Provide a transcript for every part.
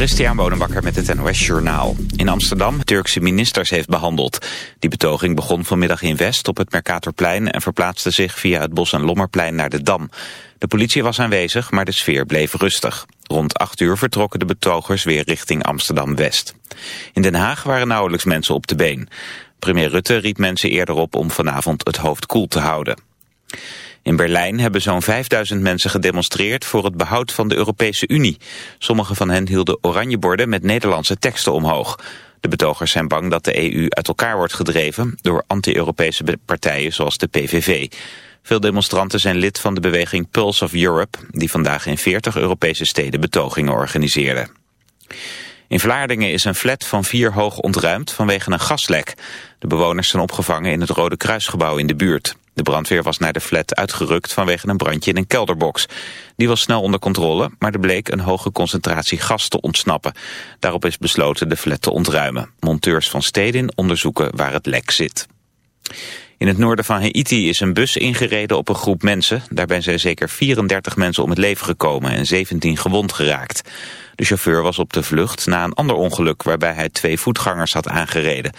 Christian Bonenbakker met het NOS Journaal. In Amsterdam Turkse ministers heeft behandeld. Die betoging begon vanmiddag in West op het Mercatorplein... en verplaatste zich via het Bos- en Lommerplein naar de Dam. De politie was aanwezig, maar de sfeer bleef rustig. Rond acht uur vertrokken de betogers weer richting Amsterdam-West. In Den Haag waren nauwelijks mensen op de been. Premier Rutte riep mensen eerder op om vanavond het hoofd koel te houden. In Berlijn hebben zo'n 5000 mensen gedemonstreerd voor het behoud van de Europese Unie. Sommige van hen hielden oranjeborden met Nederlandse teksten omhoog. De betogers zijn bang dat de EU uit elkaar wordt gedreven door anti-Europese partijen zoals de PVV. Veel demonstranten zijn lid van de beweging Pulse of Europe, die vandaag in 40 Europese steden betogingen organiseerde. In Vlaardingen is een flat van vier hoog ontruimd vanwege een gaslek. De bewoners zijn opgevangen in het Rode Kruisgebouw in de buurt. De brandweer was naar de flat uitgerukt vanwege een brandje in een kelderbox. Die was snel onder controle, maar er bleek een hoge concentratie gas te ontsnappen. Daarop is besloten de flat te ontruimen. Monteurs van Stedin onderzoeken waar het lek zit. In het noorden van Haiti is een bus ingereden op een groep mensen. Daarbij zijn zeker 34 mensen om het leven gekomen en 17 gewond geraakt. De chauffeur was op de vlucht na een ander ongeluk waarbij hij twee voetgangers had aangereden.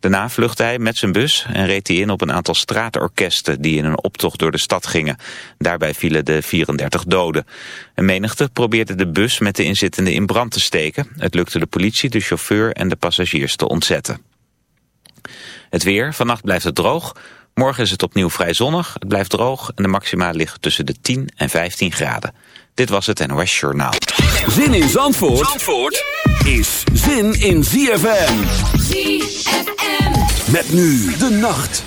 Daarna vluchtte hij met zijn bus en reed hij in op een aantal straatorkesten die in een optocht door de stad gingen. Daarbij vielen de 34 doden. Een menigte probeerde de bus met de inzittenden in brand te steken. Het lukte de politie, de chauffeur en de passagiers te ontzetten. Het weer, vannacht blijft het droog. Morgen is het opnieuw vrij zonnig, het blijft droog en de maxima liggen tussen de 10 en 15 graden. Dit was het NOS Journaal. Zin in Zandvoort, Zandvoort is zin in ZFM. ZFM. Met nu de nacht.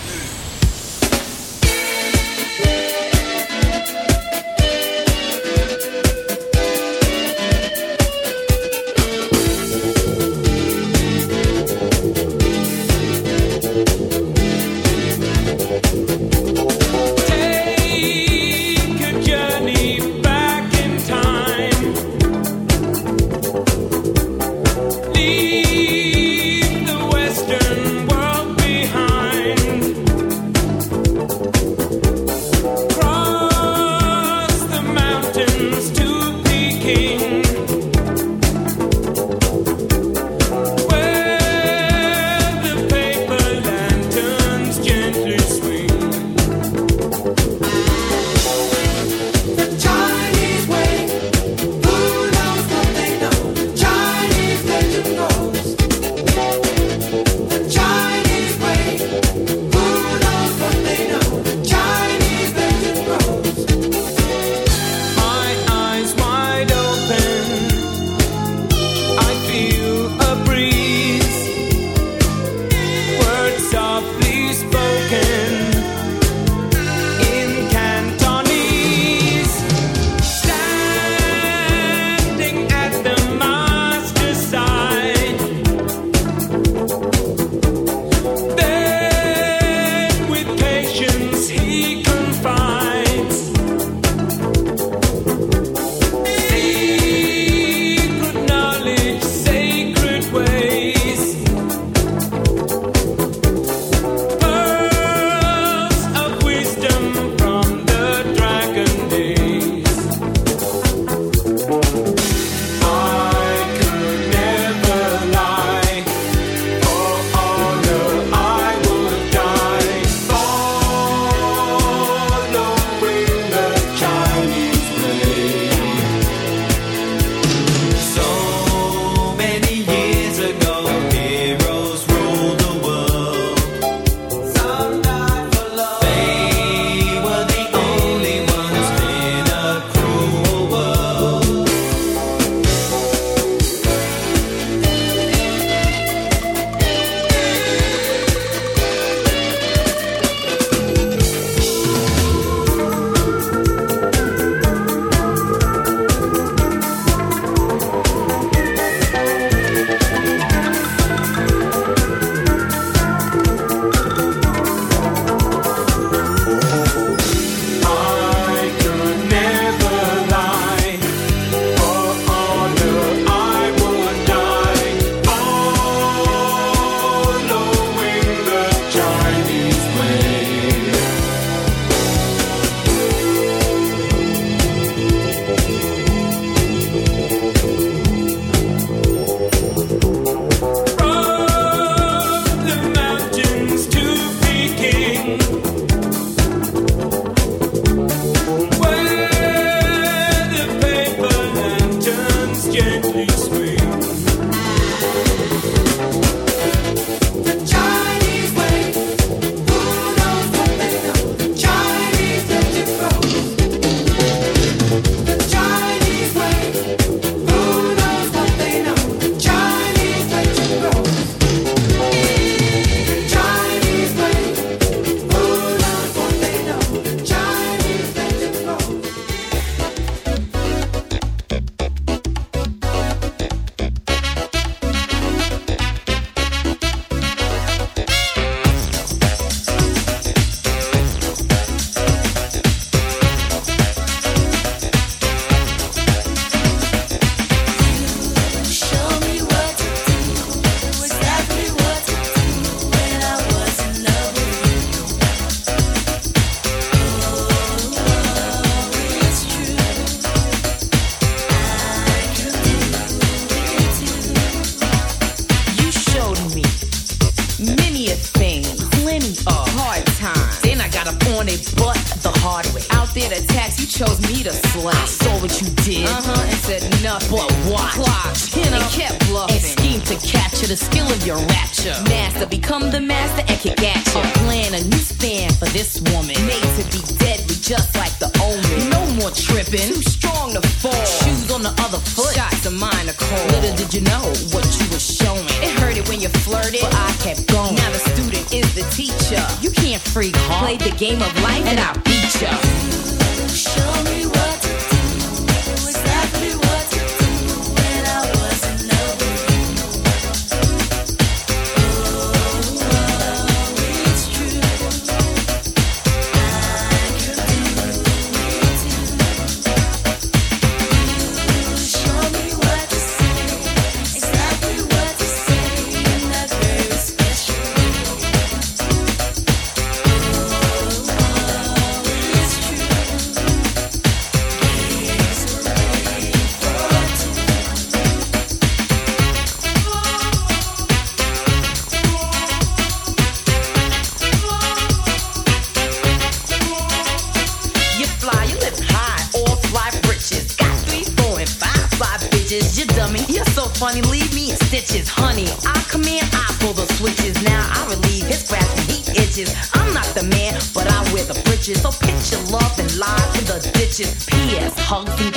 Just P.S. Hogs and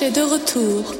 marché de retour.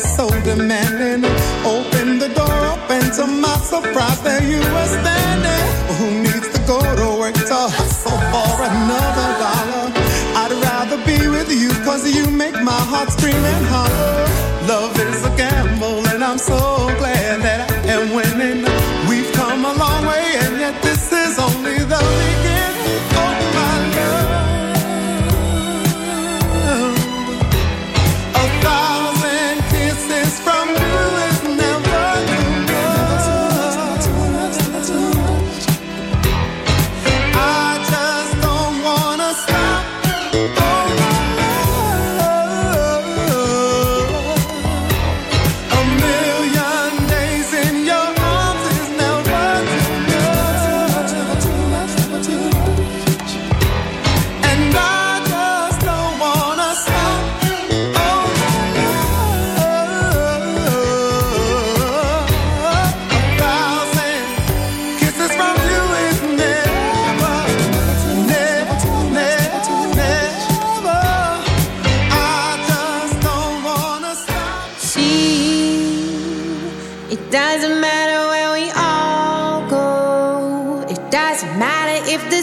so demanding. Open the door up, and to my surprise, there you were standing. Who needs to go to work to hustle for another dollar? I'd rather be with you, cause you make my heart scream and holler. Love is a gamble,